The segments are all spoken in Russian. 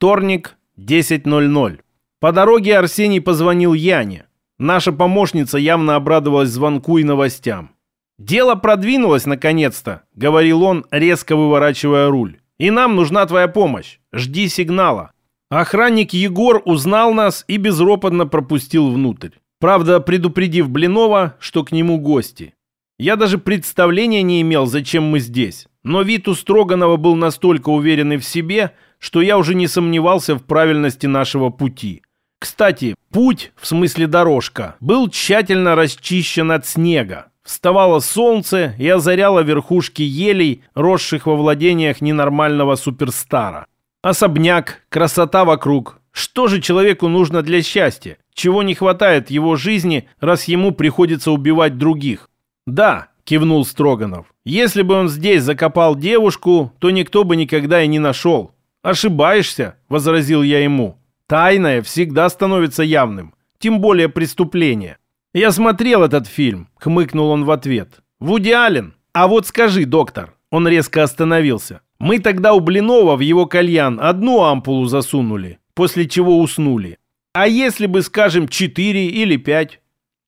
Вторник, 10.00. По дороге Арсений позвонил Яне. Наша помощница явно обрадовалась звонку и новостям. «Дело продвинулось наконец-то», — говорил он, резко выворачивая руль. «И нам нужна твоя помощь. Жди сигнала». Охранник Егор узнал нас и безропотно пропустил внутрь. Правда, предупредив Блинова, что к нему гости. Я даже представления не имел, зачем мы здесь. Но вид у Строганова был настолько уверенный в себе, что я уже не сомневался в правильности нашего пути. Кстати, путь, в смысле дорожка, был тщательно расчищен от снега. Вставало солнце и озаряло верхушки елей, росших во владениях ненормального суперстара. Особняк, красота вокруг. Что же человеку нужно для счастья? Чего не хватает его жизни, раз ему приходится убивать других? Да, кивнул Строганов. Если бы он здесь закопал девушку, то никто бы никогда и не нашел. Ошибаешься, возразил я ему. Тайное всегда становится явным, тем более преступление. «Я смотрел этот фильм», — хмыкнул он в ответ. «Вуди Аллен? А вот скажи, доктор». Он резко остановился. «Мы тогда у Блинова в его кальян одну ампулу засунули, после чего уснули. А если бы, скажем, четыре или пять,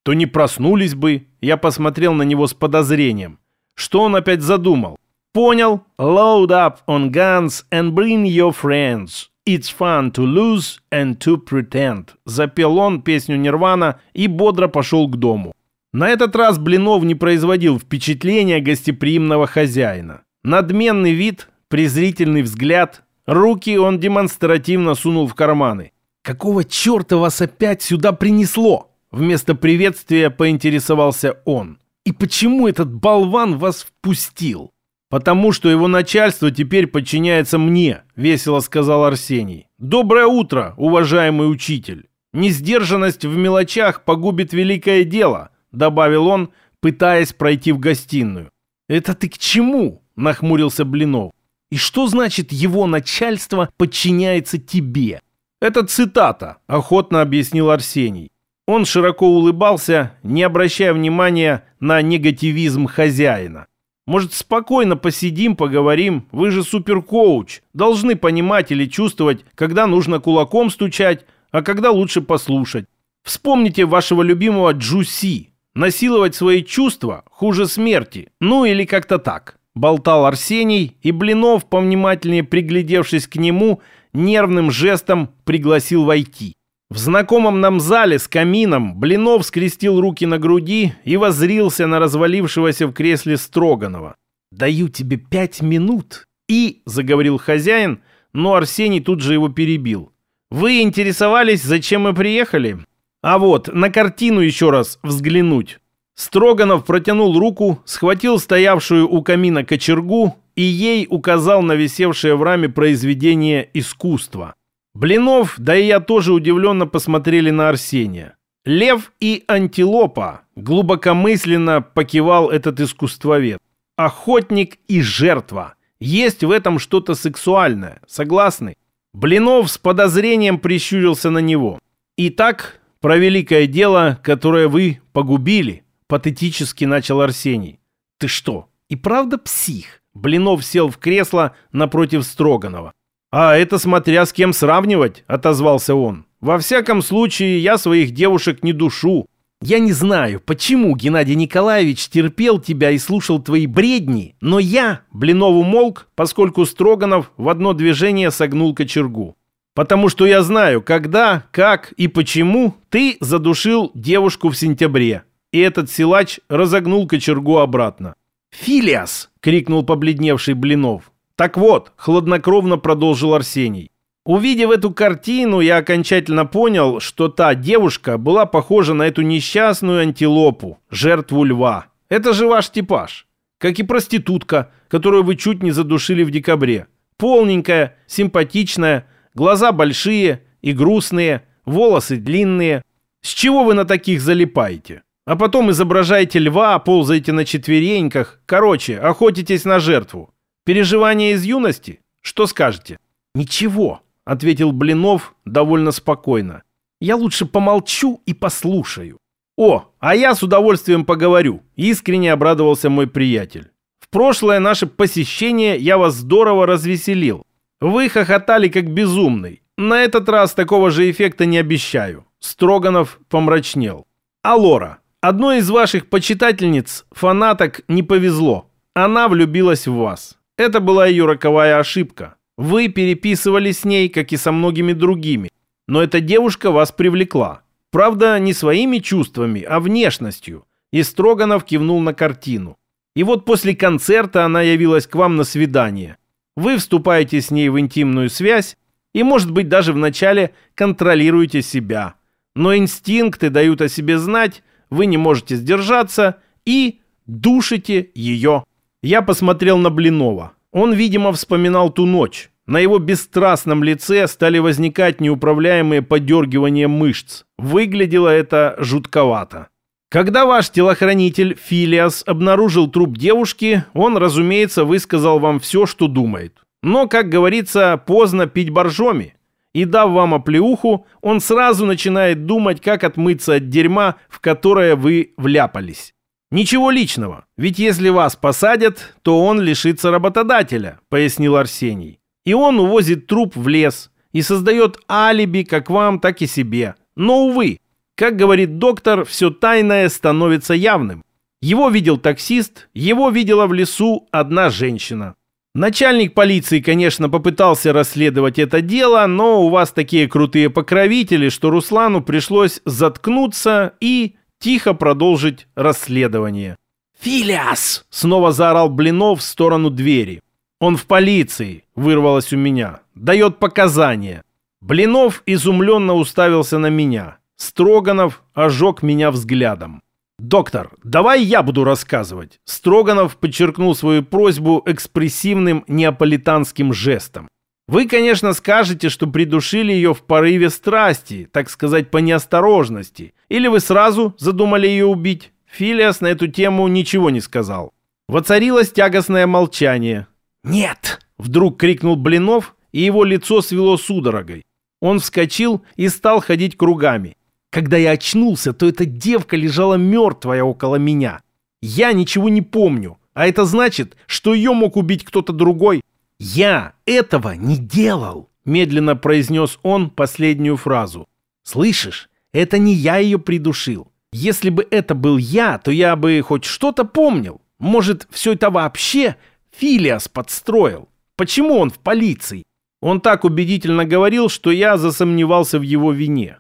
то не проснулись бы». Я посмотрел на него с подозрением. Что он опять задумал? «Понял. Load up on guns and bring your friends. «It's fun to lose and to pretend», запел он песню Нирвана и бодро пошел к дому. На этот раз Блинов не производил впечатления гостеприимного хозяина. Надменный вид, презрительный взгляд, руки он демонстративно сунул в карманы. «Какого черта вас опять сюда принесло?» Вместо приветствия поинтересовался он. «И почему этот болван вас впустил?» «Потому что его начальство теперь подчиняется мне», — весело сказал Арсений. «Доброе утро, уважаемый учитель. Несдержанность в мелочах погубит великое дело», — добавил он, пытаясь пройти в гостиную. «Это ты к чему?» — нахмурился Блинов. «И что значит его начальство подчиняется тебе?» «Это цитата», — охотно объяснил Арсений. Он широко улыбался, не обращая внимания на негативизм хозяина. Может, спокойно посидим, поговорим? Вы же суперкоуч. Должны понимать или чувствовать, когда нужно кулаком стучать, а когда лучше послушать. Вспомните вашего любимого Джуси. Насиловать свои чувства хуже смерти. Ну или как-то так. Болтал Арсений, и Блинов, повнимательнее приглядевшись к нему, нервным жестом пригласил войти. В знакомом нам зале с камином Блинов скрестил руки на груди и возрился на развалившегося в кресле Строганова. «Даю тебе пять минут и...» — заговорил хозяин, но Арсений тут же его перебил. «Вы интересовались, зачем мы приехали? А вот, на картину еще раз взглянуть». Строганов протянул руку, схватил стоявшую у камина кочергу и ей указал на висевшее в раме произведение искусства — Блинов, да и я тоже удивленно посмотрели на Арсения. Лев и антилопа глубокомысленно покивал этот искусствовед. Охотник и жертва. Есть в этом что-то сексуальное. Согласны? Блинов с подозрением прищурился на него. Итак, про великое дело, которое вы погубили, патетически начал Арсений. Ты что, и правда псих? Блинов сел в кресло напротив Строганова. «А это смотря с кем сравнивать», — отозвался он. «Во всяком случае, я своих девушек не душу. Я не знаю, почему Геннадий Николаевич терпел тебя и слушал твои бредни, но я, Блинову молк, поскольку Строганов в одно движение согнул кочергу. Потому что я знаю, когда, как и почему ты задушил девушку в сентябре. И этот силач разогнул кочергу обратно. «Филиас!» — крикнул побледневший Блинов. Так вот, хладнокровно продолжил Арсений. Увидев эту картину, я окончательно понял, что та девушка была похожа на эту несчастную антилопу, жертву льва. Это же ваш типаж. Как и проститутка, которую вы чуть не задушили в декабре. Полненькая, симпатичная, глаза большие и грустные, волосы длинные. С чего вы на таких залипаете? А потом изображаете льва, ползаете на четвереньках. Короче, охотитесь на жертву. Переживания из юности? Что скажете? Ничего, ответил Блинов довольно спокойно. Я лучше помолчу и послушаю. О, а я с удовольствием поговорю, искренне обрадовался мой приятель. В прошлое наше посещение я вас здорово развеселил. Вы хохотали как безумный. на этот раз такого же эффекта не обещаю. Строганов помрачнел. Алора, одной из ваших почитательниц, фанаток, не повезло. Она влюбилась в вас. Это была ее роковая ошибка. Вы переписывались с ней, как и со многими другими. Но эта девушка вас привлекла. Правда, не своими чувствами, а внешностью. И Строганов кивнул на картину. И вот после концерта она явилась к вам на свидание. Вы вступаете с ней в интимную связь и, может быть, даже вначале контролируете себя. Но инстинкты дают о себе знать, вы не можете сдержаться и душите ее. Я посмотрел на Блинова. Он, видимо, вспоминал ту ночь. На его бесстрастном лице стали возникать неуправляемые подергивания мышц. Выглядело это жутковато. Когда ваш телохранитель Филиас обнаружил труп девушки, он, разумеется, высказал вам все, что думает. Но, как говорится, поздно пить боржоми. И дав вам оплеуху, он сразу начинает думать, как отмыться от дерьма, в которое вы вляпались. Ничего личного, ведь если вас посадят, то он лишится работодателя, пояснил Арсений. И он увозит труп в лес и создает алиби как вам, так и себе. Но, увы, как говорит доктор, все тайное становится явным. Его видел таксист, его видела в лесу одна женщина. Начальник полиции, конечно, попытался расследовать это дело, но у вас такие крутые покровители, что Руслану пришлось заткнуться и тихо продолжить расследование. «Филиас!» — снова заорал Блинов в сторону двери. «Он в полиции!» — вырвалось у меня. «Дает показания!» Блинов изумленно уставился на меня. Строганов ожег меня взглядом. «Доктор, давай я буду рассказывать». Строганов подчеркнул свою просьбу экспрессивным неаполитанским жестом. «Вы, конечно, скажете, что придушили ее в порыве страсти, так сказать, по неосторожности. Или вы сразу задумали ее убить?» Филиас на эту тему ничего не сказал. Воцарилось тягостное молчание. «Нет!» — вдруг крикнул Блинов, и его лицо свело судорогой. Он вскочил и стал ходить кругами. Когда я очнулся, то эта девка лежала мертвая около меня. Я ничего не помню, а это значит, что ее мог убить кто-то другой. Я этого не делал, медленно произнес он последнюю фразу. Слышишь, это не я ее придушил. Если бы это был я, то я бы хоть что-то помнил. Может, все это вообще Филиас подстроил? Почему он в полиции? Он так убедительно говорил, что я засомневался в его вине.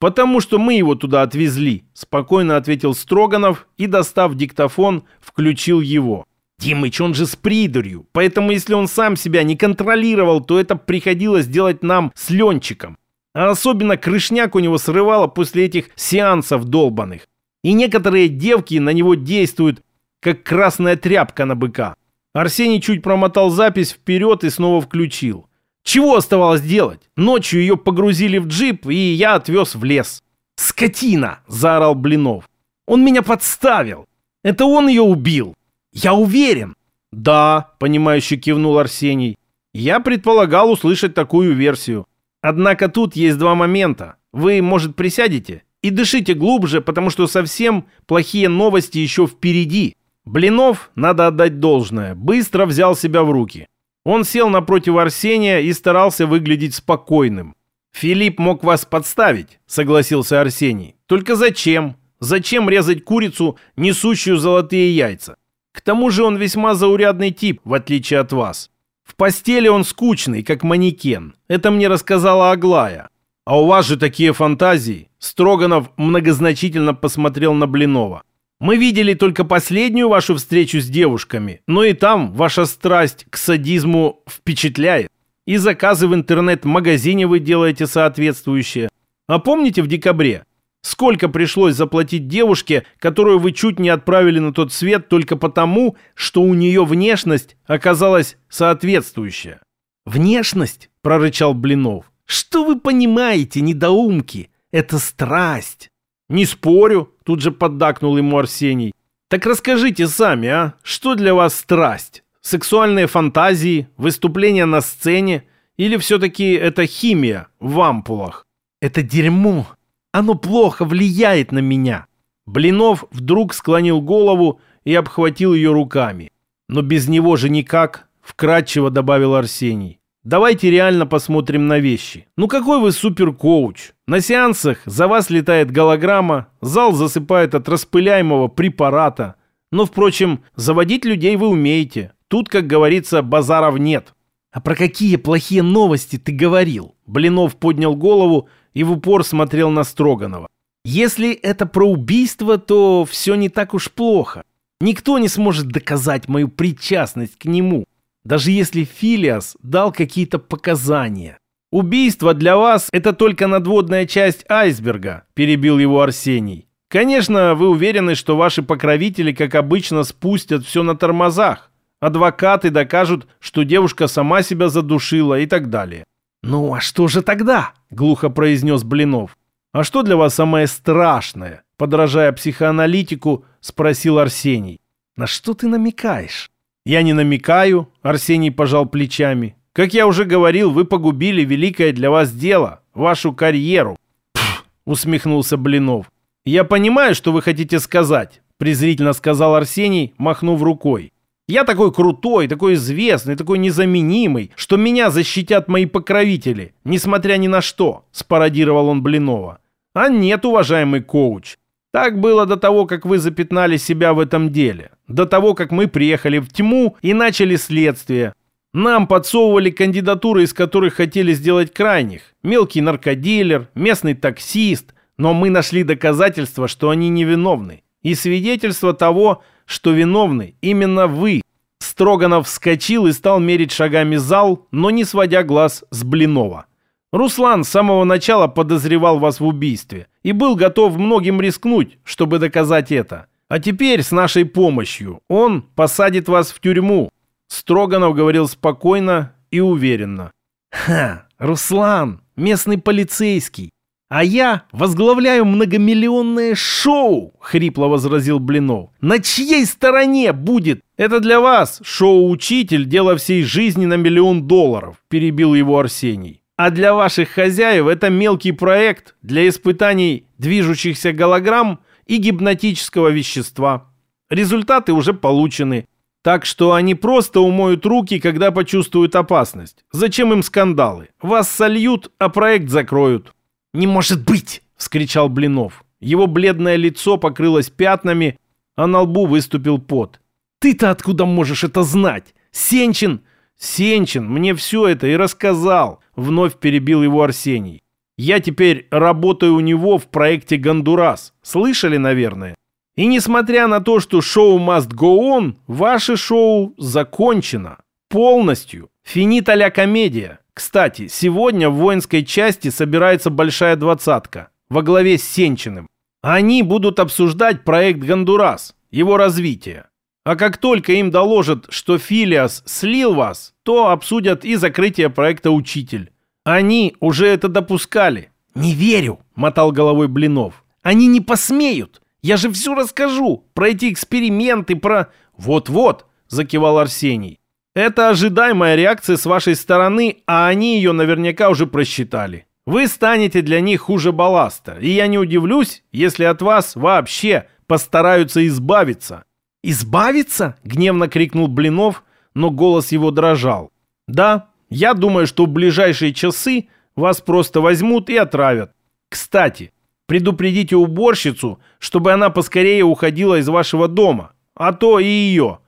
«Потому что мы его туда отвезли», – спокойно ответил Строганов и, достав диктофон, включил его. «Димыч, он же с придурью, поэтому если он сам себя не контролировал, то это приходилось делать нам с Ленчиком. А особенно крышняк у него срывало после этих сеансов долбанных. И некоторые девки на него действуют, как красная тряпка на быка». Арсений чуть промотал запись вперед и снова включил. Чего оставалось делать? Ночью ее погрузили в джип, и я отвез в лес. «Скотина!» – заорал Блинов. «Он меня подставил! Это он ее убил! Я уверен!» «Да», – понимающе кивнул Арсений. «Я предполагал услышать такую версию. Однако тут есть два момента. Вы, может, присядете и дышите глубже, потому что совсем плохие новости еще впереди». Блинов, надо отдать должное, быстро взял себя в руки. Он сел напротив Арсения и старался выглядеть спокойным. «Филипп мог вас подставить», — согласился Арсений. «Только зачем? Зачем резать курицу, несущую золотые яйца? К тому же он весьма заурядный тип, в отличие от вас. В постели он скучный, как манекен. Это мне рассказала Аглая. А у вас же такие фантазии». Строганов многозначительно посмотрел на Блинова. Мы видели только последнюю вашу встречу с девушками, но и там ваша страсть к садизму впечатляет. И заказы в интернет-магазине вы делаете соответствующие. А помните в декабре? Сколько пришлось заплатить девушке, которую вы чуть не отправили на тот свет только потому, что у нее внешность оказалась соответствующая? «Внешность?» – прорычал Блинов. «Что вы понимаете, недоумки? Это страсть!» «Не спорю», — тут же поддакнул ему Арсений. «Так расскажите сами, а? Что для вас страсть? Сексуальные фантазии, выступления на сцене? Или все-таки это химия в ампулах?» «Это дерьмо. Оно плохо влияет на меня». Блинов вдруг склонил голову и обхватил ее руками. «Но без него же никак», — вкратчиво добавил Арсений. Давайте реально посмотрим на вещи. Ну какой вы суперкоуч? На сеансах за вас летает голограмма, зал засыпает от распыляемого препарата. Но, впрочем, заводить людей вы умеете. Тут, как говорится, базаров нет. А про какие плохие новости ты говорил? Блинов поднял голову и в упор смотрел на Строганова. Если это про убийство, то все не так уж плохо. Никто не сможет доказать мою причастность к нему, даже если Филиас дал какие-то показания. «Убийство для вас – это только надводная часть айсберга», – перебил его Арсений. «Конечно, вы уверены, что ваши покровители, как обычно, спустят все на тормозах. Адвокаты докажут, что девушка сама себя задушила и так далее». «Ну а что же тогда?» – глухо произнес Блинов. «А что для вас самое страшное?» – подражая психоаналитику, спросил Арсений. «На что ты намекаешь?» «Я не намекаю», – Арсений пожал плечами. «Как я уже говорил, вы погубили великое для вас дело, вашу карьеру». «Пф», – усмехнулся Блинов. «Я понимаю, что вы хотите сказать», – презрительно сказал Арсений, махнув рукой. «Я такой крутой, такой известный, такой незаменимый, что меня защитят мои покровители, несмотря ни на что», – спародировал он Блинова. «А нет, уважаемый коуч, так было до того, как вы запятнали себя в этом деле. До того, как мы приехали в тьму и начали следствие. Нам подсовывали кандидатуры, из которых хотели сделать крайних. Мелкий наркодилер, местный таксист. Но мы нашли доказательства, что они невиновны. И свидетельство того, что виновны именно вы. Строганов вскочил и стал мерить шагами зал, но не сводя глаз с Блинова. Руслан с самого начала подозревал вас в убийстве и был готов многим рискнуть, чтобы доказать это. А теперь с нашей помощью он посадит вас в тюрьму. Строганов говорил спокойно и уверенно. Ха, Руслан, местный полицейский. А я возглавляю многомиллионное шоу, хрипло возразил Блинов. На чьей стороне будет? Это для вас, шоу-учитель, дело всей жизни на миллион долларов, перебил его Арсений. А для ваших хозяев это мелкий проект для испытаний движущихся голограмм и гипнотического вещества. Результаты уже получены. Так что они просто умоют руки, когда почувствуют опасность. Зачем им скандалы? Вас сольют, а проект закроют. «Не может быть!» – вскричал Блинов. Его бледное лицо покрылось пятнами, а на лбу выступил пот. «Ты-то откуда можешь это знать? Сенчин «Сенчин мне все это и рассказал», — вновь перебил его Арсений. «Я теперь работаю у него в проекте «Гондурас». Слышали, наверное? И несмотря на то, что шоу must go on, ваше шоу закончено. Полностью. Финита ля комедия. Кстати, сегодня в воинской части собирается большая двадцатка во главе с Сенчиным. Они будут обсуждать проект «Гондурас», его развитие. А как только им доложат, что Филиас слил вас, то обсудят и закрытие проекта «Учитель». Они уже это допускали. «Не верю», — мотал головой Блинов. «Они не посмеют. Я же все расскажу. Про эти эксперименты, про...» «Вот-вот», — закивал Арсений. «Это ожидаемая реакция с вашей стороны, а они ее наверняка уже просчитали. Вы станете для них хуже балласта, и я не удивлюсь, если от вас вообще постараются избавиться. «Избавиться?» — гневно крикнул Блинов, но голос его дрожал. «Да, я думаю, что в ближайшие часы вас просто возьмут и отравят. Кстати, предупредите уборщицу, чтобы она поскорее уходила из вашего дома, а то и ее».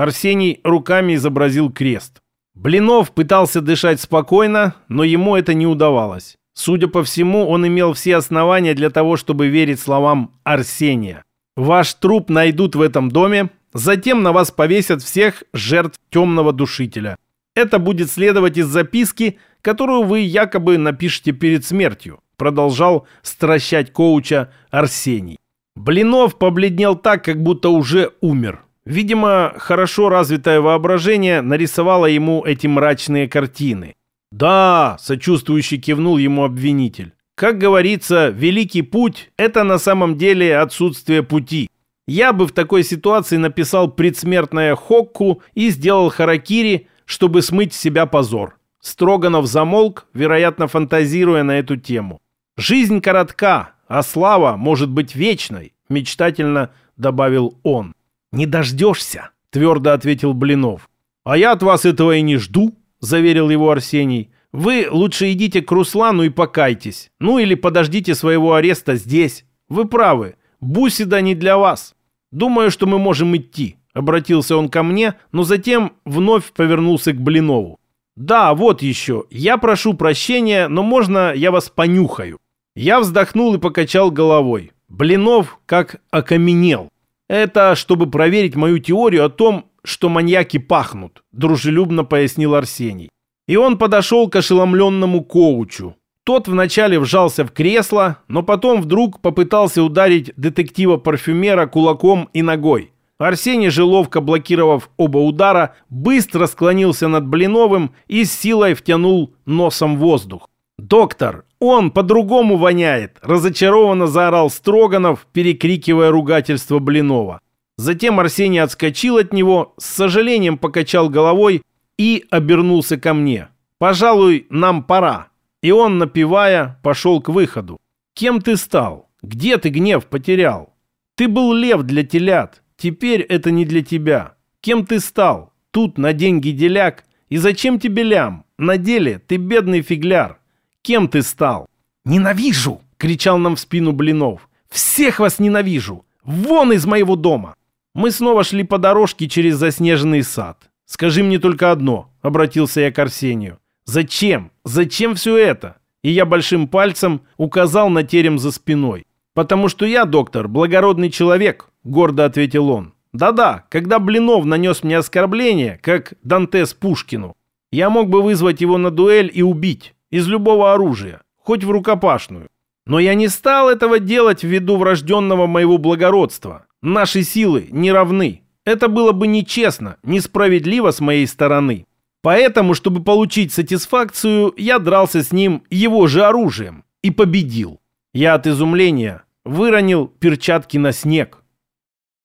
Арсений руками изобразил крест. Блинов пытался дышать спокойно, но ему это не удавалось. Судя по всему, он имел все основания для того, чтобы верить словам Арсения. Ваш труп найдут в этом доме, затем на вас повесят всех жертв темного душителя. Это будет следовать из записки, которую вы якобы напишете перед смертью, продолжал стращать коуча Арсений. Блинов побледнел так, как будто уже умер. Видимо, хорошо развитое воображение нарисовало ему эти мрачные картины. «Да», — сочувствующий кивнул ему обвинитель. Как говорится, великий путь – это на самом деле отсутствие пути. Я бы в такой ситуации написал предсмертное хокку и сделал харакири, чтобы смыть с себя позор. Строганов замолк, вероятно, фантазируя на эту тему. «Жизнь коротка, а слава может быть вечной», – мечтательно добавил он. «Не дождешься», – твердо ответил Блинов. «А я от вас этого и не жду», заверил его Арсений. «Вы лучше идите к Руслану и покайтесь. Ну или подождите своего ареста здесь. Вы правы, Бусида не для вас. Думаю, что мы можем идти». Обратился он ко мне, но затем вновь повернулся к Блинову. «Да, вот еще. Я прошу прощения, но можно я вас понюхаю?» Я вздохнул и покачал головой. Блинов как окаменел. Это чтобы проверить мою теорию о том, что маньяки пахнут, дружелюбно пояснил Арсений. И он подошел к ошеломленному коучу. Тот вначале вжался в кресло, но потом вдруг попытался ударить детектива-парфюмера кулаком и ногой. Арсений же, ловко блокировав оба удара, быстро склонился над Блиновым и с силой втянул носом воздух. «Доктор, он по-другому воняет!» – разочарованно заорал Строганов, перекрикивая ругательство Блинова. Затем Арсений отскочил от него, с сожалением покачал головой и обернулся ко мне. «Пожалуй, нам пора». И он, напевая, пошел к выходу. «Кем ты стал? Где ты гнев потерял? Ты был лев для телят, Теперь это не для тебя. Кем ты стал? Тут на деньги деляк. И зачем тебе лям? На деле ты бедный фигляр. Кем ты стал? Ненавижу! Кричал нам в спину Блинов. Всех вас ненавижу! Вон из моего дома! Мы снова шли по дорожке через заснеженный сад. «Скажи мне только одно», — обратился я к Арсению. «Зачем? Зачем все это?» И я большим пальцем указал на терем за спиной. «Потому что я, доктор, благородный человек, — гордо ответил он. «Да-да, когда Блинов нанес мне оскорбление, как Дантес Пушкину, я мог бы вызвать его на дуэль и убить, из любого оружия, хоть в рукопашную. Но я не стал этого делать ввиду врожденного моего благородства. Наши силы не равны. Это было бы нечестно, несправедливо с моей стороны. Поэтому, чтобы получить сатисфакцию, я дрался с ним его же оружием и победил. Я от изумления выронил перчатки на снег.